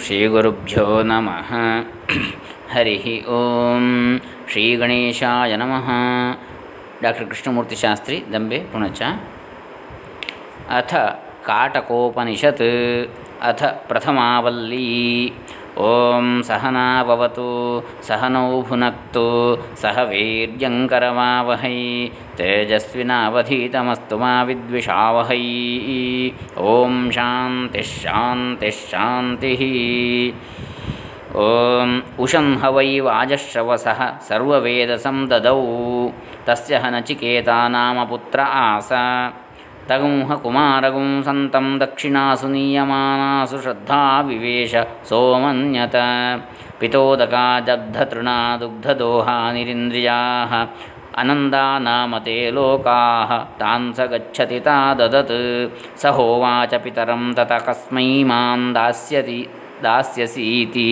ಶ್ರೀಗುರುಭ್ಯೋ ನಮಃ ಹರಿ ಓಂ ಶ್ರೀ ಗಣೇಶಾಯ ನಮಃ ಡಾಕ್ಟರ್ ಕೃಷ್ಣಮೂರ್ತಿ ಶಾಸ್ತ್ರಿ ದಂಬೆ ಪುಣಚ ಅಥ ಕಾಟಕೋಪನಿಷತ್ ಅಥ ಪ್ರಥಮಾವಲ್ಲಿ ಓಂ ಸಹನಾವವತು ಸಹನೌ ಭುನಕ್ತು ಸಹ ವೀರ್ಯಂಕರವಾವಹೈ तेजस्विनावधीतमस्तु मा विद्विषावहै। ॐ शान्तिश्शान्तिश्शान्तिः ॐ उशंह वै वाजश्रवसः सर्ववेदसं ददौ। तस्य ह नचिकेता नाम पुत्र आस। तगुंह कुमारगुं सन्तं दक्षिणासु नीयमानासु श्रद्धा विवेश सोमन्यत। पितोदका जग्धतृणा दुग्धदोहानिरिन्द्रियाः ಅನಂದಾ ನಾಮತೆ ಲೋಕಾ ತಾನ್ ಸ ಗಚ್ಚತಿ ತಾ ದದತ್ ಸ ಹೋವಾಚ ಪಿತರಂ ತತ ಕಸ್ಮೈ ಮಾಂ ದಾಸ್ಯತಿ दास्यसीति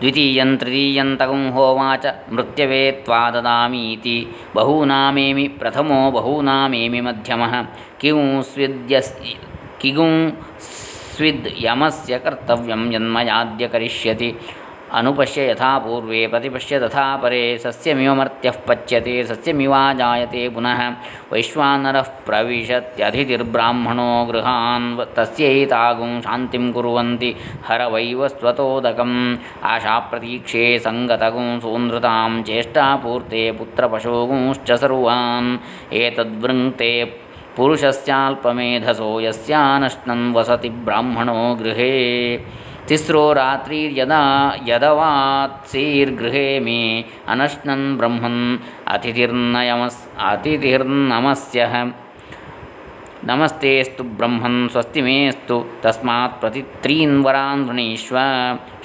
द्वितीयं तृतीयं तगुं होवाच मृत्यवे त्वा ददामीति बहूनामेमि प्रथमो बहूनामेमि मध्यमः किं स्विद्यस् किगुं स्विद् यमस्य कर्तव्यं यन्मयाद्य करिष्यति अनुपश्य यथा पूर्वे प्रतिपश्य तथा परे, सस्यमिवमर्त्यः पच्यते सस्यमिवा जायते पुनः। वैश्वानरः प्रविशत्यतिथिर्ब्राह्मणो गृहान् तस्यैतागुं शान्तिं कुर्वन्ति, हरवैव स्वतोदकम्। आशाप्रतीक्षे सङ्गतगुं सूनृतां चेष्टापूर्ते पुत्रपशोगुंश्च सर्वान्। एतद्वृङ्क्ते पुरुषस्याल्पमेधसो यस्यानश्नन् वसति ब्राह्मणो गृहे। तिस्रो रात्रिर्यदा यदवात्सीर्गृहे मे अनश्नन् ब्रह्मन् अतिथिर्नयमस् अतिथिर्नमस्यः नमस्तेस्तु ब्रह्मन् स्वस्ति मेस्तु तस्मात् प्रतित्रीन् वरान् वृणीष्व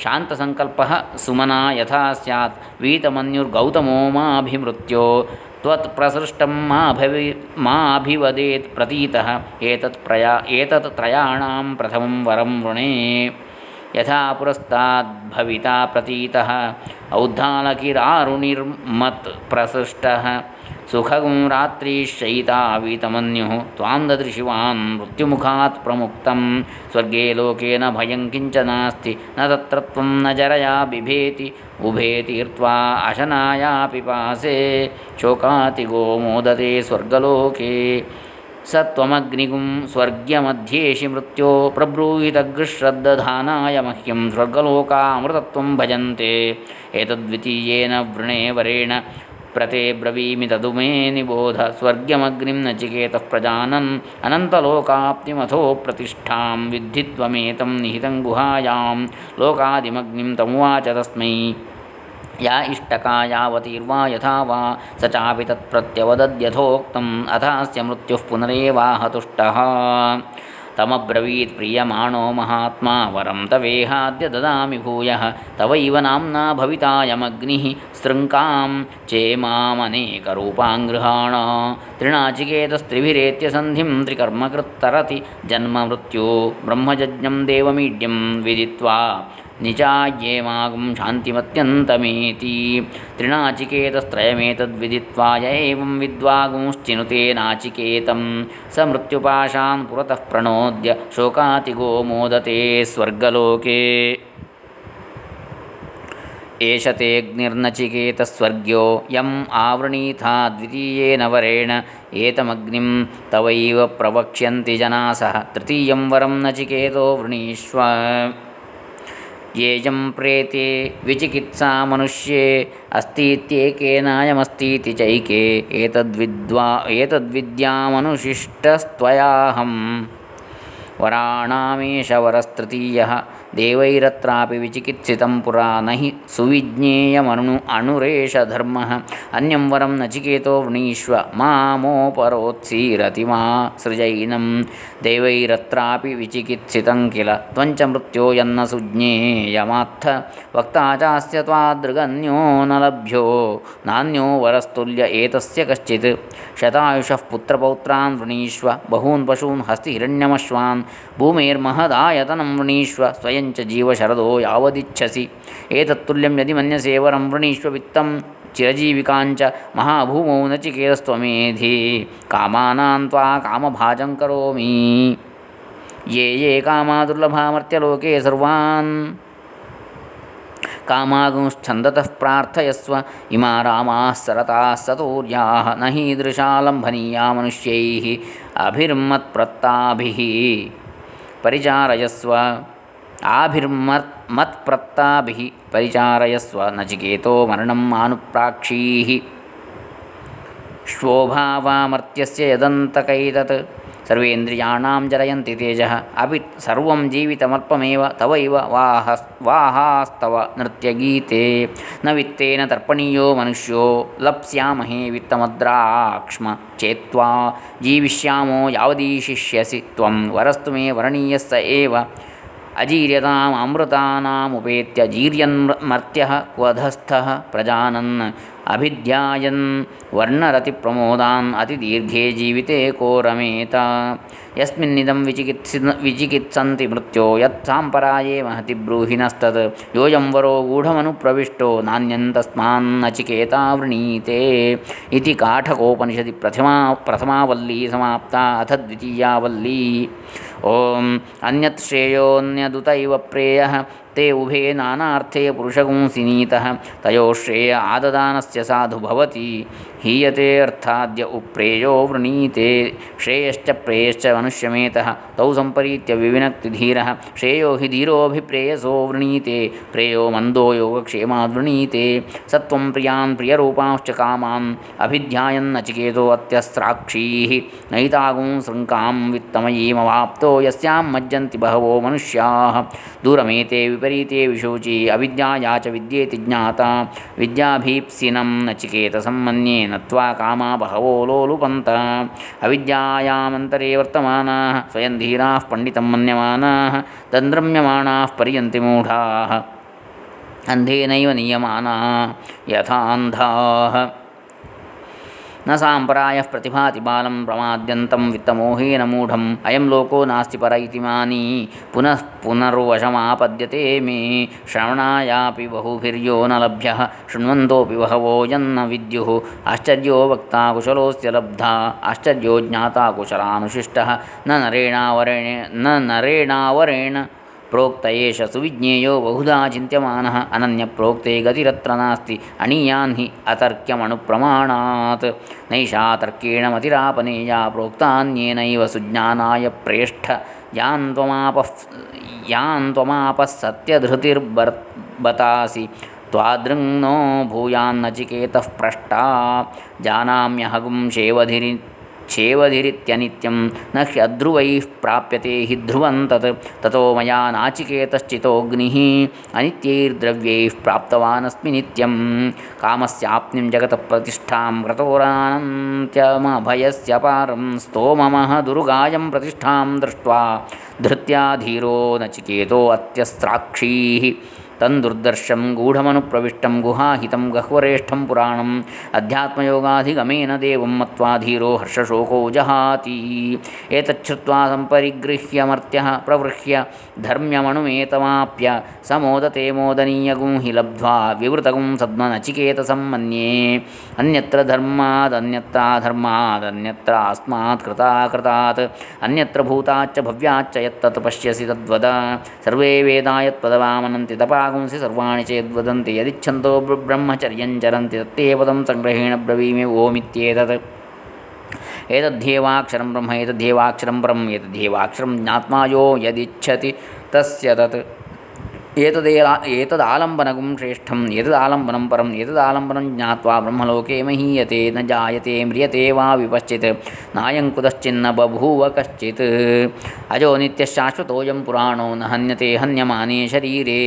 शान्तसङ्कल्पः सुमना यथा स्यात् वीतमन्युर्गौतमो माभिमृत्यो त्वत्प्रसृष्टं मा भवि माभिवदेत् प्रतीतः एतत् प्रया एतत् त्रयाणां प्रथमं वरं वृणे यथा पुरस्ताद्भविता प्रतीतः औद्धालकिरारुणिर्मत्प्रसृष्टः सुखगुं रात्रिशयितावीतमन्युः त्वां ददृशिवान् मृत्युमुखात् प्रमुक्तं। स्वर्गे लोके न भयं किञ्च नास्ति। न तत्र न जरया बिभेति। उभे तीर्त्वा अशनाया पिपासे शोकातिगो मोदते स्वर्गलोके। स त्वमग्निगुं स्वर्ग्यमध्येषि मृत्यो प्रब्रूहितगृश्रद्दधानाय मह्यं स्वर्गलोकामृतत्वं भजन्ते। एतद्वितीयेन वृणे वरेण प्रते ब्रवीमि तदु मे निबोध। स्वर्ग्यमग्निं नचिकेतः प्रजानन् अनन्तलोकाप्तिमथो प्रतिष्ठां। विद्धि त्वमेतं निहितं गुहायां। लोकादिमग्निं तमुवाच तस्मै। या इष्टका यावतीर्वा यथा वा स चापि तत्प्रत्यवदद्यथोक्तम् अथास्य मृत्युः पुनरेवाहतुष्टः। तमब्रवीत् प्रीयमाणो महात्मा, वरं तवेहाद्य ददामि भूयः। तवैव नाम्ना भवितायमग्निः सृङ्कां चेमामनेकरूपाङ्गृहाण त्रिणाचिकेतस्त्रिभिरेत्य सन्धिं त्रिकर्मकृत्तरति जन्ममृत्यो ब्रह्मजज्ञं देवमीड्यं विदित्वा ನಿಜಾಯೇ ಮಾಗುಂ ಶಾಂತಿಮತ್ಯಂತಮೇತಿ ತ್ರಿನಾಚಿಕೇತಸ್ತ್ರಯಮೇತದ್ವಿದಿತ್ವಾ ಯೈವಂ ವಿದ್ವಾಗುಂಶ್ಚಿನುತೆ ನಾಚಿಕೇತಂ ಸ ಮೃತ್ಯುಪಾಶಾನ್ ಪುರತಃ ಪ್ರಣೋದ್ಯ ಶೋಕಾತಿಗೋ ಮೋದತೆ ಸ್ವರ್ಗಲೋಕೆ ಏಷತೆಗ್ನಿರ್ನಚಿಕೇತಸ್ವರ್ಗ್ಯೋ ಯಂ ಆವೃಣೀಥಾ ದ್ವಿತೀಯೇನ ವರೇಣ ಏತಮಗ್ನಿಂ ತವೈವ ಪ್ರವಕ್ಷ್ಯಂತಿ ಜನಾಸಹ ತೃತೀಯಂ ವರಂ ನಚಿಕೇತೋ ವೃಣೀಶ್ವ ಯೇಯಂ ಪ್ರೇತೆ ವಿಚಿಕಿತ್ಸಾ ಮನುಷ್ಯೇ ಅಸ್ತೀತ್ಯೇಕೇನಾಯಮಸ್ತೀತಿ ಚೈಕೆ ಏತದ್ವಿದ್ವಾ ಏತದ್ವಿದ್ಯಾಮನುಶಿಷ್ಟಸ್ತ್ವಯಾಹಂ ವರಾಣಾಮೇಶ ವರಸ್ತೃತೀಯ ದೇವೈರತ್ರಾಪಿ ವಿಚಿಕಿತ್ಸಿತಂ ಪುರಾ ನಹಿ ಸುವಿಜ್ಞೇಯಮನು ಅಣುರೇಷ ಧರ್ಮ ಅನ್ಯಂ ವರಂ ನಚಿಕೇತೋ ವೃಣೀಶ್ವ ಮಾಮೋಪರೋತ್ಸೀರತಿ ಮಾ ಸೃಜೈನಂ देवैरत्रापि विचिकित्सितं किल त्वञ्च मृत्यो यन्न सुज्ञेयमात्थ वक्ता चास्य त्वादृगन्यो न लभ्यो नान्यो वरस्तुल्य एतस्य कश्चित् शतायुषः पुत्रपौत्रान् वृणीष्व बहून् पशून् हस्तिहिरण्यमश्वान् भूमेर्महदायतनं वृणीष्व स्वयं च जीवशरदो यावदिच्छसि एतत्तुल्यं यदि मन्यसे वरं वृणीष्व वित्तं चिरजीविकाञ्च महाभूमौ नचिकेतस्त्वमेधि कामानां त्वा कामभाजं करोमि। ये ये कामा दुर्लभामर्त्यलोके सर्वान्। कामागुंश्छन्दतः प्रार्थयस्व, इमा रामाः सरताः सतूर्याः, न हीदृशालम्भनीया मनुष्यैः अभिर्मत्प्रत्ताभिः परिचारयस्व, आभिर्मत् ಮತ್ಪ್ರತ್ತಾಭಿಃ ಪರಿಚಾರಯಸ್ವ ನಚಿಕೇತೋ ಮರಣಂ ಮಾನುಪ್ರಾಕ್ಷೀಃ. ಶ್ವೋಭಾವಾಮರ್ತ್ಯಸ್ಯ ಯದಂತಕೈತತ್. ಸರ್ವೇಂದ್ರಿಯಾಣಾಂ ಜರಯಂತಿ ತೇಜಃ. ಅಪಿ ಸರ್ವಂ ಜೀವಿತಮರ್ಪಮೇವ ತವೈವ ವಾಹ ವಾಹಾಸ್ತವ ನೃತ್ಯಗೀತೆ. ನ ವಿತ್ತೇನ ತರ್ಪಣೀಯೋ ಮನುಷ್ಯೋ ಲಪ್ಸ್ಯಾಮಹೇ ವಿತ್ತಮದ್ರಾಕ್ಷ್ಮ ಚೇತ್ವಾ ಜೀವಿಷ್ಯಾಮೋ ಯಾವದೀಶಿಷ್ಯಸಿ ತ್ವಂ ವರಸ್ತು ಮೇ ವರಣೀಯಸ್ಸ ಏವ. ಅಜೀರ್ಯತಾಮ್ ಅಮೃತಾನಾಮುಪೇತ್ಯ ಜೀರ್ಯನ್ ಮರ್ತ್ಯ ಕ್ವಧಸ್ಥಃ ಪ್ರಜಾನನ್ अभिध्यायन् वर्णरतिप्रमोदान् अतिदीर्घे जीविते को रमेत यस्मिन्निदं विचिकित्सि विचिकित्सन्ति मृत्यो, यत्साम्पराये महति ब्रूहिणस्तत्। योऽयं वरो गूढमनुप्रविष्टो नान्यन्तस्मान्नचिकेता वृणीते। इति काठकोपनिषदि प्रथमा प्रथमावल्ली समाप्ता, अथ द्वितीया वल्ली ॐ अन्यत् श्रेयोऽन्यदुत इव प्रेयः। ते उभे नानार्थे पुरुषगुंसिनीतः तयोः श्रेय आददानस्य साधु भवति। हीयते अर्थाद्य उप्रेयो वृणीते, श्रेयश्च प्रेयश्च मनुष्यमेतः, तौ सम्परीत्य विविनक्तिधीरः, श्रेयो हि धीरोऽभिप्रेयसो वृणीते, प्रेयो मन्दो योगक्षेमाद्वृणीते सत्वं प्रियान् प्रियरूपांश्च कामान् अभिध्यायन्नचिकेतो अत्यस्राक्षीः नैतागुं शृङ्कां वित्तमयीमवाप्तो यस्यां मज्जन्ति बहवो मनुष्याः, दूरमेते विपरीते विशोची, अविद्याया च विद्येति ज्ञाता, विद्याभीप्सिनं नचिकेतसम्मन्ये ನತ್ವಾ ಕಾಮ ಬಹವೋ ಲೋಲುಪಂತ ಅವಿದ್ಯಾಯಾಮಂತರೇ ವರ್ತಮಾನಾ. ಸ್ವಯಂ ಧೀರಾ ಪಂಡಿತಂ ಮನ್ಯಮಾನಾ. ತಂದ್ರಮ್ಯಮಾಣಾ ಪರ್ಯಂತಿ ಮೂಢಾ. ಅಂಧೇನೈವ ನಿಯಮಾನಾ. ಯಥಾಂಧಾ. न साम्प्रायः प्रतिभाति बालं प्रमाद्यन्तं वित्तमोहेन मूढम् अयं लोको नास्ति पर इति मानी पुनः पुनर्वशमापद्यते मे श्रवणायापि बहुभिर्यो न लभ्यः शृण्वन्तोऽपि बहवो यन्न विद्युः आश्चर्यो वक्ता कुशलोऽस्य लब्धा आश्चर्यो ज्ञाता कुशलानुशिष्टः न नरेणावरेण न नरेणावरेण ಪ್ರೋಕ್ತ ಏಷ ಸುವಿಜ್ಞೇಯೋ ಬಹುಧಾ ಚಿಂತ್ಯಮಾನಃ ಅನನ್ಯ ಪ್ರೋಕ್ತೆ ಗತಿರತ್ರ ನಾಸ್ತಿ ಅಣೀಯಾನ್ ಹಿ ಅತರ್ಕ್ಯಮಣುಪ್ರಮಾಣಾತ್ ನೈಷಾ ತರ್ಕೇಣ ಮತಿರಾಪನೇಯ ಪ್ರೋಕ್ತಾನ್ಯೇನೈವ ಸುಜ್ಞಾನಾಯ ಪ್ರೇಷ್ಠ ಯಾನ್ ತ್ವಮಾಪಃ ಯಾನ್ ತ್ವಮಾಪಃ ಸತ್ಯಧೃತಿರ್ಬರ್ ಬತಾಸಿ ತ್ವಾದೃಂಗ್ನೋ ಭೂಯಾನ್ನಚಿಕೇತಃ ಪೃಷ್ಟಾ ಜಾನಾಮ್ಯಹಗುಂ ಶೇವಧಿರಿ छेवधिरित्यनित्यं न ह्यध्रुवैः प्राप्यते हि ध्रुवं तत्, ततो मया नाचिकेतश्चितोऽग्निः अनित्यैर्द्रव्यैः प्राप्तवानस्मि नित्यं। कामस्याप्निं जगतः प्रतिष्ठां क्रतोरान्त्यमभयस्य पारं स्तोममः दुर्गायं प्रतिष्ठां दृष्ट्वा धृत्या धीरो नचिकेतो अत्यस्त्राक्षीः। तन्दुर्दर्शं गूढमनुप्रविष्टं गुहाहितं गह्वरेष्ठं पुराणम्। अध्यात्मयोगाधिगमेन देवं मत्वा धीरो हर्षशोको जहाति। एतच्छ्रुत्वा सम्परिगृह्यमर्त्यः प्रवृह्य धर्म्यमणुमेतमाप्य समोदते मोदनीयगुं हि लब्ध्वा विवृतगुं सद्मनचिकेतसं मन्ये अन्यत्र धर्मादन्यत्राधर्मादन्यत्र अस्मात् कृताकृतात्। अन्यत्र भूताच्च भव्याच्च यत्तत् पश्यसि तद्वद। सर्वे वेदा यत्पदवामनन्ति तपा पुंसि सर्वाणि चेद्वदन्ति यदिच्छन्तो ब्रह्मचर्यं चरन्ति तत्ते पदं सङ्ग्रहेण ब्रवीमि ओमित्येतत्। एतद्धेवाक्षरं ब्रह्म एतद्धेवाक्षरं ब्रह्म, एतद्धेवाक्षरं ज्ञात्मा यो यदिच्छति तत्। एतदेला एतदालम्बनगुं श्रेष्ठम् एतदालम्बनं परम् एतदालम्बनं ज्ञात्वा ब्रह्मलोके महीयते न जायते म्रियते वा विपश्चित् नायं कुतश्चिन्न बभूव कश्चित् अजो नित्यशाश्वतोऽयं पुराणो न हन्यते हन्यमाने शरीरे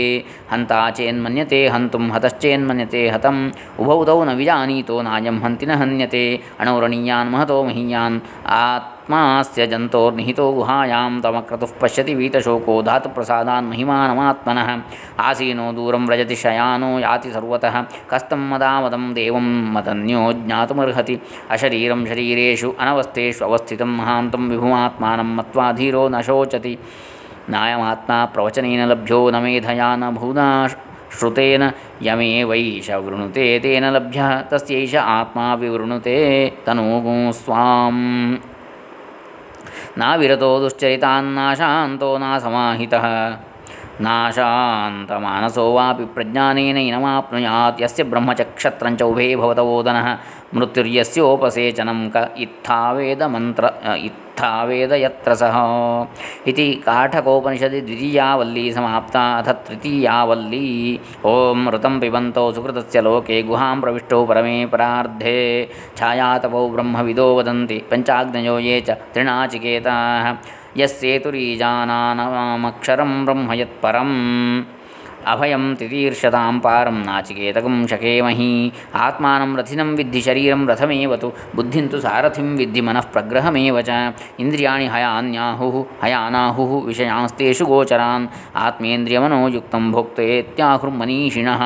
हन्ता चेन्मन्यते हन्तुं हतश्चेन्मन्यते हतम् उभौ तौ न विजानीतो नायं हन्ति न हन्यते अणौरणीयान् महतो महीयान् आत् आत्मास्य जन्तोर्निहितो गुहायां तमक्रतुः पश्यति वीतशोको धातुप्रसादान् महिमानमात्मनः। आसीनो दूरं व्रजति शयानो याति सर्वतः। कस्तं मदामदं देवं मदन्यो ज्ञातुमर्हति। अशरीरं शरीरेषु अनवस्थेषु अवस्थितं महान्तं विभुमात्मानं मत्वा धीरो न शोचति। नायमात्मा प्रवचनेन लभ्यो न मेधया न भूना श्रुतेन यमे वैश वृणुते तेन लभ्यः। तस्यैष आत्मा विवृणुते तनूगुं स्वाम्। नाविरतो दुश्चरितान्नाशान्तो नासमाहितः नाशान्तमानसो वापि प्रज्ञानेन इनमाप्नुयात् यस्य ब्रह्मचक्षत्रञ्च उभे भवतवोदनः ಮೃತ್ಯುರ್ಯಸ್ಯೋಪಸೇಚನಂ ಕ ಇತ್ಥಾವೇದ ಮಂತ್ರ ಇತ್ಥಾವೇದ ಯತ್ರ ಸಹ ಇತಿ ಕಾಠಕೋಪನಿಷದಿ ದ್ವಿತೀಯಾವಲ್ಲಿ ಸಮಾಪ್ತ ಅಥ ತೃತೀಯಾವಲ್ಲಿ ಓಂ ಋತಂ ಪಿಬಂತೋ ಸುಕೃತಸ್ಯ ಲೋಕೆ ಗುಹಾಂ ಪ್ರವಿಷ್ಟೋ ಪರಮೇ ಪರಾರ್ಧೆ ಛಾಯಾತಪೋ ಬ್ರಹ್ಮವಿದೋ ವದಂತಿ ಪಂಚಾಗ್ನಯೋ ಯೇ ಚ ತೃಣಾಚಿಕೇತಾಃ ಯಸ್ಸೇತುರೀಜಾನಾಮಕ್ಷರಂ ಬ್ರಹ್ಮ ಯತ್ಪರಂ अभयं तितीर्षतां पारं नाचिकेतकं शकेमहि। आत्मानं रथिनं विद्धि शरीरं रथमेव तु, बुद्धिं तु सारथिं विद्धि मनः प्रग्रहमेव च। इन्द्रियाणि हयान्याहुः, हयानाहुः विषयांस्तेषु गोचरान्। आत्मेन्द्रियमनोयुक्तं भोक्तेत्याहुर्मनीषिणः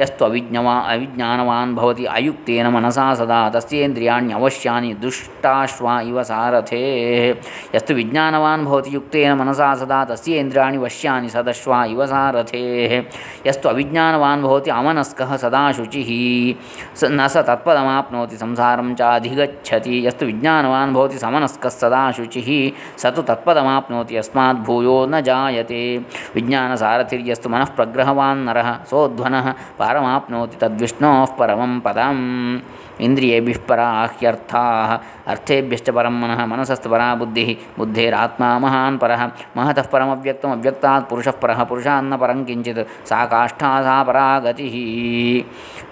यस्त्वविज्ञवा, अविज्ञानवान् भवति अयुक्तेन मनसा सदा तस्येन्द्रियाण्यवश्यानि दुष्टाश्वा इव सारथेः। यस्तु विज्ञानवान् भवति युक्तेन मनसा सदा, तस्येन्द्रियाणि वश्यानि सदश्वा इव सारथेः। यस्तु अविज्ञानवान् भवति अमनस्कः सदा शुचिः। स न स तत्पदमाप्नोति संसारं चाधिगच्छति। यस्तु विज्ञानवान् भवति समनस्कः सदा शुचिः। स तु तत्पदमाप्नोति यस्मात् भूयो न जायते। विज्ञानसारथिर्यस्तु मनः प्रग्रहवान् नरः। सोध्वनः, पारमाप्नोति तद्विष्णोः परमं पदम्। इंद्रियेभिः परा ह्यर्थाः, अर्थेभ्यश्च परं मनः, मनसस्तु परा बुद्धिः, बुद्धेरात्मा महान् परः, महतः परमव्यक्तम् अव्यक्तात् पुरुषः परः सा काष्ठा, सा परा गतिः।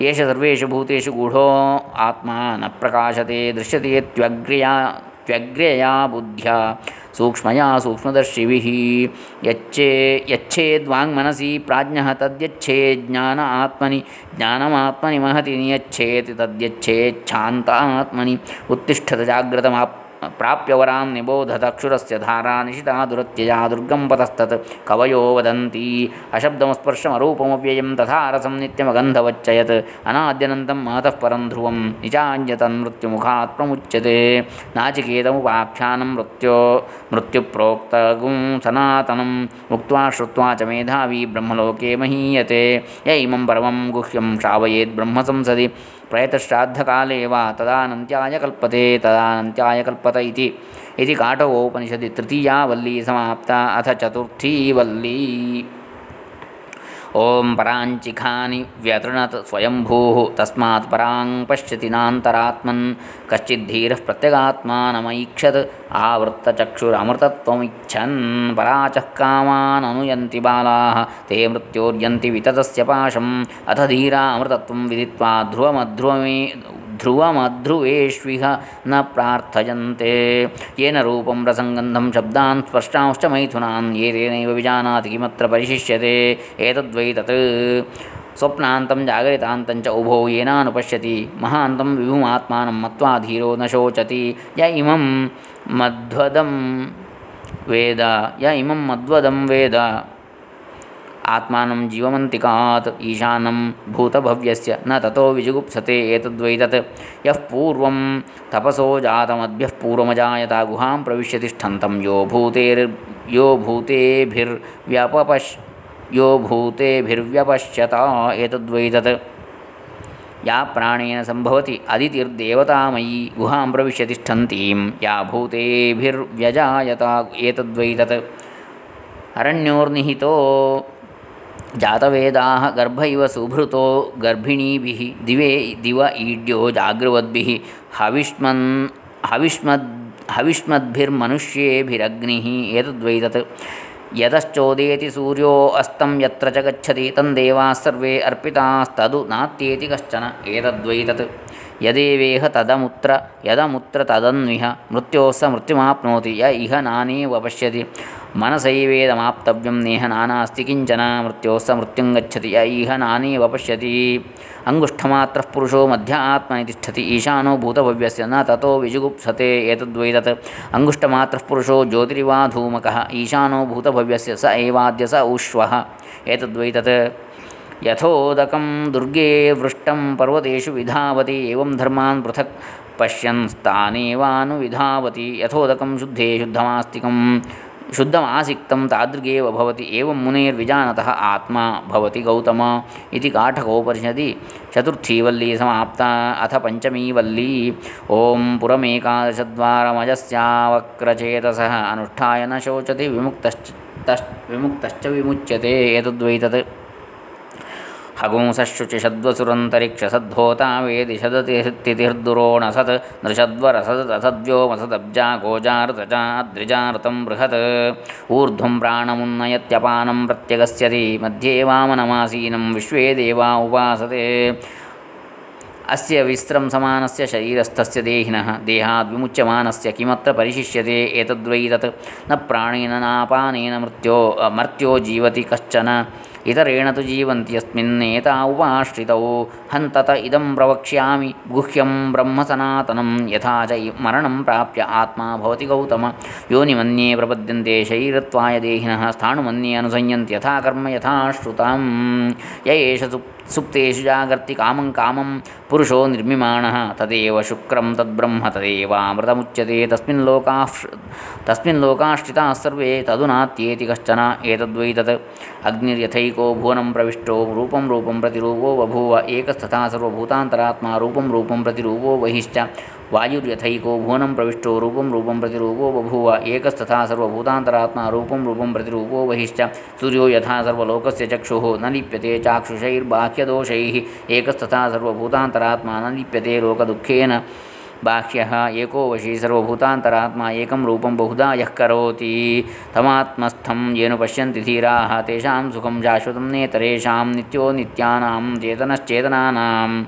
एष भूतेषु गूढो आत्मा न प्रकाशते, दृश्यते त्वग्र्या त्वग्र्यया बुद्ध्या। सूक्ष्मया सूक्ष्मदर्शिभिः यच्चे यच्छेद्वाङ्मनसि प्राज्ञः तद्यच्छेत् ज्ञान आत्मनि ज्ञानमात्मनि महति नियच्छेति तद्यच्छेच्छान्तात्मनि उत्तिष्ठत जाग्रतमाप् ಪ್ರಾಪ್ಯವರಾಂ ನಿಬೋಧತ ಕ್ಷುರಸ್ಯ ಧಾರಾ ನಿಶಿತಾ ದುರತ್ಯಯ ದುರ್ಗಂಪತಸ್ತತ್ ಕವಯೋ ವದಂತಿ ಅಶಬ್ದಮಸ್ಪರ್ಶಮರೂಪಮವ್ಯಯಂ ತಥಾ ರಸಂ ನಿತ್ಯಮಗಂಧವಚ್ಚಯತ್ ಅನಾದ್ಯನಂತಂ ಮಾತಃ ಪರಂ ಧ್ರುವಂ ನಿಜಾಂಜತನ್ ಮೃತ್ಯುಮುಖಾತ್ ಪ್ರಮುಚ್ಯತೆ ನಾಚಿಕೇತಮುಪಾಖ್ಯಾನ ಮೃತ್ಯೋ ಮೃತ್ಯುಪ್ರೋಕ್ತಗುಂ ಸನಾತನಂ ಮುಕ್ತ್ವಾ ಶ್ರುತ್ವಾ ಚ ಮೇಧಾವಿ ಬ್ರಹ್ಮಲೋಕೆ ಮಹೀಯತೆ ಯ ಇಮಂ ಪರಮಂ ಗುಹ್ಯಂ ಶ್ರಾವಯೇದ್ ಬ್ರಹ್ಮಸಂಸದಿ प्रयतश्राद्धकाले वा तदानन्त्याय कल्पते तदानन्त्याय कल्पत इति इति काटवोपनिषदि तृतीया वल्ली समाप्ता अथ चतुर्थी वल्ली ಓಂ ಪರಾಂಚಿಖಾನಿ ವ್ಯತೃಣತ್ ಸ್ವಯಂಭೂ ತಸ್ಮಾತ್ ಪರಾಂ ಪಶ್ಯತಿ ನಾಂತರಾತ್ಮನ್ ಕಶ್ಚಿಧೀರ ಪ್ರತ್ಯಗಾತ್ಮಾನಮೈಕ್ಷತ್ ಆವೃತ್ತಚಕ್ಷುರಮೃತತ್ವಮಿಚ್ಛನ್ ಪರಾಚಃ ಕಾಮಾನ್ ಅನುಯಂತಿ ಬಾಲಾ ತೇ ಮೃತ್ಯೋರ್ಯಂತಿ ವಿತತಸ್ಯ ಪಾಶಂ ಅಥ ಧೀರಾ ಅಮೃತತ್ವಂ ವಿದಿತ್ವಾ ಧ್ರುವಮಧ್ರುವಮೇ ಧ್ರುವಮಧ್ರುವೇಷ್ವಿಹ ನ ಪ್ರಾರ್ಥಯಂತೆ ಏನ ರೂಪಂ ರಸಂಗಂಧಂ ಶಬ್ದಾನ್ ಸ್ಪರ್ಶಾಂಶ್ಚ ಮೈಥುನಾನ್ ಏತೇನೈವ ವಿಜಾನಾತಿ ಕಿಮತ್ರ ಪರಿಶಿಷ್ಯತೆ ಏತದ್ವೈ ತತ್ ಸ್ವಪ್ನಾಂತಂ ಜಾಗರಿತಾಂತಂಚ ಉಭೋ ಏನಾನುಪಶ್ಯತಿ ಮಹಾಂತಂ ವಿಭುಮಾತ್ಮಾನಂ ಮತ್ವಾ ಧೀರೋ ನ ಶೋಚತಿ ಯ ಇಮಂ ಮಧ್ವದಂ ವೇದ ಯ ಇಮಂ ಮಧ್ವದಂ ವೇದ आत्मानं जीवमन्तिकात्, ईशानं भूतभव्यस्य, न ततो विजुगुप्सते एतद्वै तत् यः पूर्वं तपसो जातमद्भ्यः पूर्वमजायता गुहां प्रविश्य तिष्ठन्तं यो भूतेर्, यो भूतेभिर्व्यपपश् यो भूतेभिर्व्यपश्यत एतद्वै या प्राणेन सम्भवति अदितिर्देवतामयी गुहां प्रविश्य तिष्ठन्तीं या भूतेभिर्व्यजायत एतद्वै तत् अरण्योर्निहितो जातवेदाः गर्भ इव सुभृतो गर्भिणीभिः दिवे दिव ईड्यो जागृवद्भिः हविष्मन्, हविष्मद्, हविष्मद्भिर्मनुष्येभिरग्निः एतद्वै तत् सूर्यो अस्तं यत्र च गच्छति तन्देवाः सर्वे अर्पितास्तदु नात्येति कश्चन एतद्वै ಯದೇವೇಹ ತದಮುತ್ರ ಯದಮುತ್ರ ತದನ್ವಿಹ ಮೃತ್ಯೋಸ್ಸ ಮೃತ್ಯುಮಾಪ್ನೋತಿ ಯ ಇಹ ನಾನೇವ ಪಶ್ಯತಿ ಮನಸೈವೇದಮಾಪ್ತವ್ಯಂ ನೇಹ ನಾನಾಸ್ತಿ ಕಿಂಚನ ಮೃತ್ಯೋಸ್ಸ ಮೃತ್ಯುಂಗಚ್ಚತಿ ಯ ಇಹ ನಾನೇವ ಪಶ್ಯತಿ ಅಂಗುಷ್ಠಮಾತ್ರ ಪುರುಷೋ ಮಧ್ಯ ಆತ್ಮನಿ ತಿಷ್ಠತಿ ಈಶಾನೋ ಭೂತಭವ್ಯಸ್ಯ ನ ತಥೋ ವಿಜುಗುಪ್ಸತೆ ಏತದ್ವೈತತ್ ಅಂಗುಷ್ಠಮಾತ್ರ ಪುರುಷೋ ಜ್ಯೋತಿರಿವಾ ಧೂಮಕಃ ಈಶಾನೋ ಭೂತಭವ್ಯಸ್ಯ ಸ ಏವಾದ್ಯ ಸ ಊಷ್ವಃ ಏತದ್ವೈತತ್ यथोदकं दुर्गे वृष्टं पर्वतेषु विधावति, एवं धर्मान् पृथक् पश्यन् स्थानेवानुविधावति, यथोदकं शुद्धे शुद्धमास्तिकं, शुद्धमासिक्तं तादृगेव भवति, एवं मुनेर्विजानतः आत्मा भवति गौतम इति काठकोपनिषदि चतुर्थी वल्ली समाप्ता, अथ पञ्चमी वल्ली ॐ पुरमेकादशद्वारमजस्यावक्रचेतसः, अनुष्ठाय न शोचति विमुक्तश्च विमुक्तश्च विमुच्यते ಹಗುಂಸಶುಚಿಷದ್ವಸುರಂತರಿಕ್ಷಸದ್ಧೋತಾ ವೇದಿಷದತಿರ್ದುರೋಣ ಸತ್ ನೃಷದ್ವರಸದಸದ್ವ್ಯೋಮಸದಬ್ಜಾ ಗೋಜಾರ್ತಚಾದ್ರಿಜಾರ್తం ಬೃಹತ್ ಊರ್ಧ್ವಂ ಪ್ರಾಣಮುನ್ನಯತ್ಯಪಾನಂ ಪ್ರತ್ಯಗಸ್ಯತಿ ಮಧ್ಯೆ ವಾಮನಮಾಸೀನಂ ವಿಶ್ವೇ ದೇವಾ ಉಪಾಸತೆ ಅಸ್ಯ ವಿಸ್ರಂಸಮಾನಸ್ಯ ಶರೀರಸ್ಥಸ್ಯ ದೇಹಿನಃ ದೇಹಾದ್ ವಿಮುಚ್ಯಮಾನಸ್ಯ ಕಿಮತ್ರ ಪರಿಶಿಷ್ಯತೆ ಏತದ್ವೈ ತತ್ನ ಪ್ರಾಣೇನ ನಾಪಾನೇನ ಮೃತ್ಯೋ ಮರ್ತ್ಯೋ ಜೀವತಿ ಕಶ್ಚನ इतरेण तु जीवन्ति यस्मिन्नेता उपाश्रितौ हन्तत इदं प्रवक्ष्यामि। गुह्यं ब्रह्मसनातनं यथा च मरणं प्राप्य आत्मा भवति गौतम। योनिमन्ये प्रपद्यन्ते शरीरत्वाय देहिनः। स्थाणुमन्ये अनुसंयन्ति। यथा कर्म यथा श्रुतं य एष सुप्तेषु जागर्ति कामं कामं पुरुषो निर्मिमाणः, तदेव शुक्रं तद्ब्रह्म, तदेवामृतमुच्यते। तस्मिन् लोकाः तस्मिन् लोकाश्रिताः सर्वे, तदुनात्येति कश्चन एतद्वै तत् अग्निर्यथैको भुवनं प्रविष्टो, रूपं रूपं प्रतिरूपो बभूव। एकस्तथा सर्वभूतान्तरात्मा, रूपं रूपं प्रतिरूपो बहिश्च। वायुर्यथैको भुवनं प्रविष्टो रूपं रूपं प्रतिरूपो बभूव, एकस्तथा सर्वभूतान्तरात्मा रूपं रूपं प्रतिरूपो बहिश्च, सूर्यो यथा सर्वलोकस्य चक्षुः न लिप्यते चाक्षुषैर्बाह्यदोषैः, एकस्तथा सर्वभूतान्तरात्मा न लिप्यते लोकदुःखेन। बाह्यः एको वशी सर्वभूतान्तरात्मा एकं बहुधा यः करोति। तमात्मस्थं येन पश्यन्ति धीराः, तेषां सुखं शाश्वतं नेतरेषां चेतनश्चेतनानां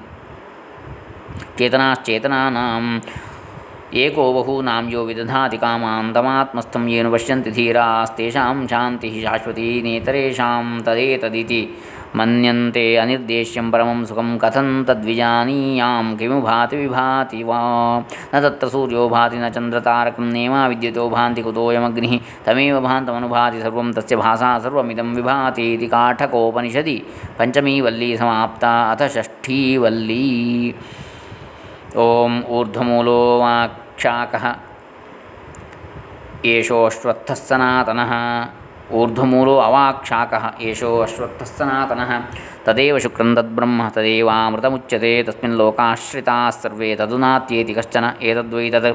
चेतनाश्चेतनानाम् एको बहूनां यो विदधाति कामान् तमात्मस्थं येन पश्यन्ति धीरास्तेषां शान्तिः शाश्वती नेतरेषां तदेतदिति। मन्यन्ते अनिर्देश्यं परमं सुखं कथं तद्विजानीयां। किमु भाति विभाति वा? न तत्र सूर्यो भाति न चन्द्रतारकं नेमा विद्युतो भान्ति कुतोऽयमग्निः। तमेव भान्तमनुभाति सर्वं तस्य भासा सर्वमिदं विभाति इति काठकोपनिषदि। पञ्चमी वल्ली समाप्ता अथ षष्ठी वल्ली। ಓಂ ಊರ್ಧ್ವಮೂಲೋ ವಾಕ್ಷಾಕಃ ಏಷೋ ಅಶ್ವತ್ಥಃ ಸನಾತನಃ ಊರ್ಧ್ವಮೂಲೋ ಅವಾಕ್ಷಾಕಃ ಏಷೋ ಅಶ್ವತ್ಥಃ ಸನಾತನಃ ತದೇವ ಶುಕ್ರಂ ತದ್ಬ್ರಹ್ಮ ತದೇವಾಮೃತಮುಚ್ಯತೆ ತಸ್ಮಿನ್ ಲೋಕಾಶ್ರಿತಾ ಸರ್ವೇ ತದುನಾತ್ಯೇತಿ ಕಶ್ಚನ ಏತದ್ವೈ ತದ್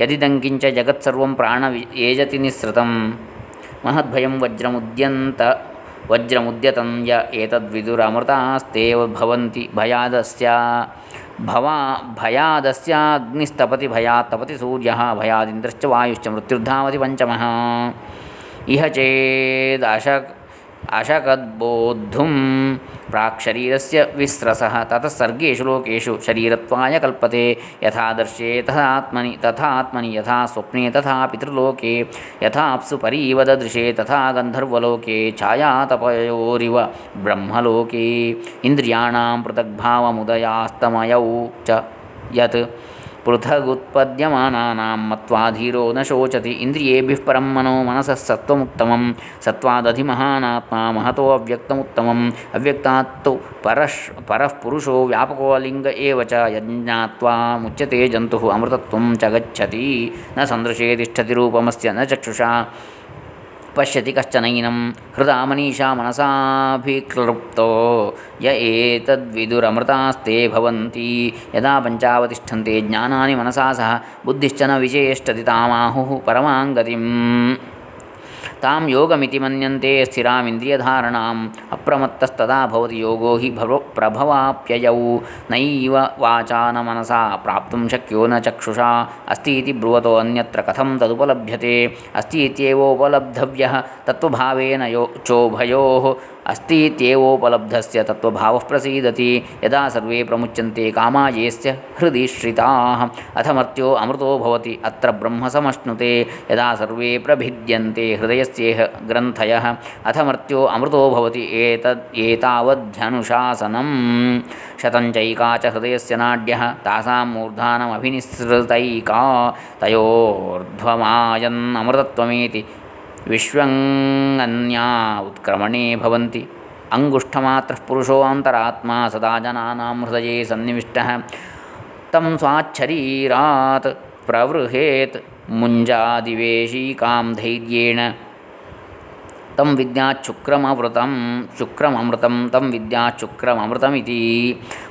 ಯದಿದಂಕಿಂಚ ಜಗತ್ಸರ್ವಂ ಪ್ರಾಣ ಏಜತಿ ನಿಸ್ಸೃತಂ ಮಹದ್ಭಯಂ ವಜ್ರಮುದ್ಯಂತ वज्रमुद्यतं य एतद्विदुरमृतास्तेव भवन्ति भयादस्य। भवा, भयादस्याग्निस्तपति भयात् तपति सूर्यः, भयादिन्द्रश्च वायुश्च मृत्युर्धावति पञ्चमः। इह चेदशक् अशकद्बोद्धुं प्राक्शरीरस्य विस्रसः ततः सर्गेषु लोकेषु शरीरत्वाय कल्पते। यथा दर्शे तथा आत्मनि तथा आत्मनि यथा स्वप्ने, तथा पितृलोके। यथाप्सु परीवददृशे तथा गन्धर्वलोके। छायातपयोरिव ब्रह्मलोके। इन्द्रियाणां पृथग्भावमुदयास्तमयौ च यत् పృథగుత్పద్యమానా మధీరో న శోచతి ఇంద్రియేభిః పరం మనో మనస సత్వముత్తమం సత్వాదధిమహానాత్మా మహతో అవ్యక్తముత్తమం అవ్యక్త పరశ్ పరః పురుషో వ్యాపకో జంతు అమృతత్వం చగచ్చతి గచ్చతి న సందృశే తిష్టతి రూపమస్ న చక్షుషా। पश्यति कश्चनैनं हृदा मनीषा मनसाभिक्लृप्तो य एतद्विदुरमृतास्ते भवन्ति यदा पञ्चावतिष्ठन्ते ज्ञानानि मनसा सह बुद्धिश्च न विचेष्टति तामाहुः परमां गतिम् तां योगमिति मन्यन्ते स्थिरामिन्द्रियधारणाम् अप्रमत्तस्तदा भवति योगो हि भव प्रभवाप्ययौ। नैव वाचा न मनसा प्राप्तुं शक्यो न चक्षुषा। अस्ति इति ब्रुवतो अन्यत्र कथं तदुपलभ्यते। अस्ति इत्येवोपलब्धव्यः तत्त्वभावेन यो चोभयोः अस्ति इत्येवोपलब्धस्य तत्त्वभावः प्रसीदति, यदा सर्वे प्रमुच्यन्ते कामायेस्य हृदि श्रिताः। अथ मर्त्यो अमृतो भवति, अत्र ब्रह्म समश्नुते, यदा सर्वे प्रभिद्यन्ते हृदयस्येह ग्रन्थयः। अथ मर्त्यो अमृतो भवति एतद् एतावध्यनुशासनं शतञ्चैका च हृदयस्य नाड्यः, तासां मूर्धानमभिनिसृतैका। तयोर्ध्वमायन्नमृतत्वमेति विश्वङ्गन्या उत्क्रमणे भवन्ति। अङ्गुष्ठमात्रः पुरुषो अन्तरात्मा सदा जनानां हृदये सन्निविष्टः। तं प्रवृहेत् मुञ्जादिवेशीकां धैर्येण। तं विद्याच्छुक्रमवृतं शुक्रममृतं तं विद्याच्छुक्रममृतमिति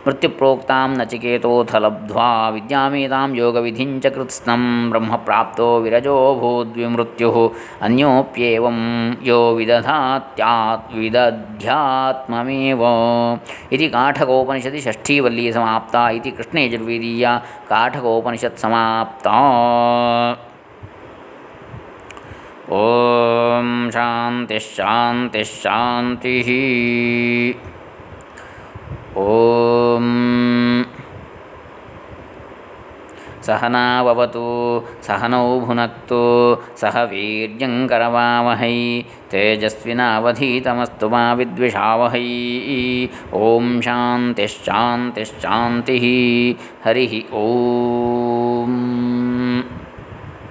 मृत्युप्रोक्तां नचिकेतोऽथ लब्ध्वा विद्यामेतां योगविधिं च कृत्स्नं, ब्रह्मप्राप्तो विरजो भूद्विमृत्युः। अन्योप्येवं यो विदधात्या विदध्यात्ममेव इति काठकोपनिषदि षष्ठीवल्ली समाप्ता इति कृष्णयजुर्वेदीया काठकोपनिषत् ॐ शान्तिश्शान्तिश्शान्तिः ॐ सहनाववतु सहनौ भुनक्तु सह वीर्यङ्करवावहै तेजस्विनावधीतमस्तु मा विद्विषावहै। ॐ शान्तिश्शान्तिश्शान्तिः हरिः ॐ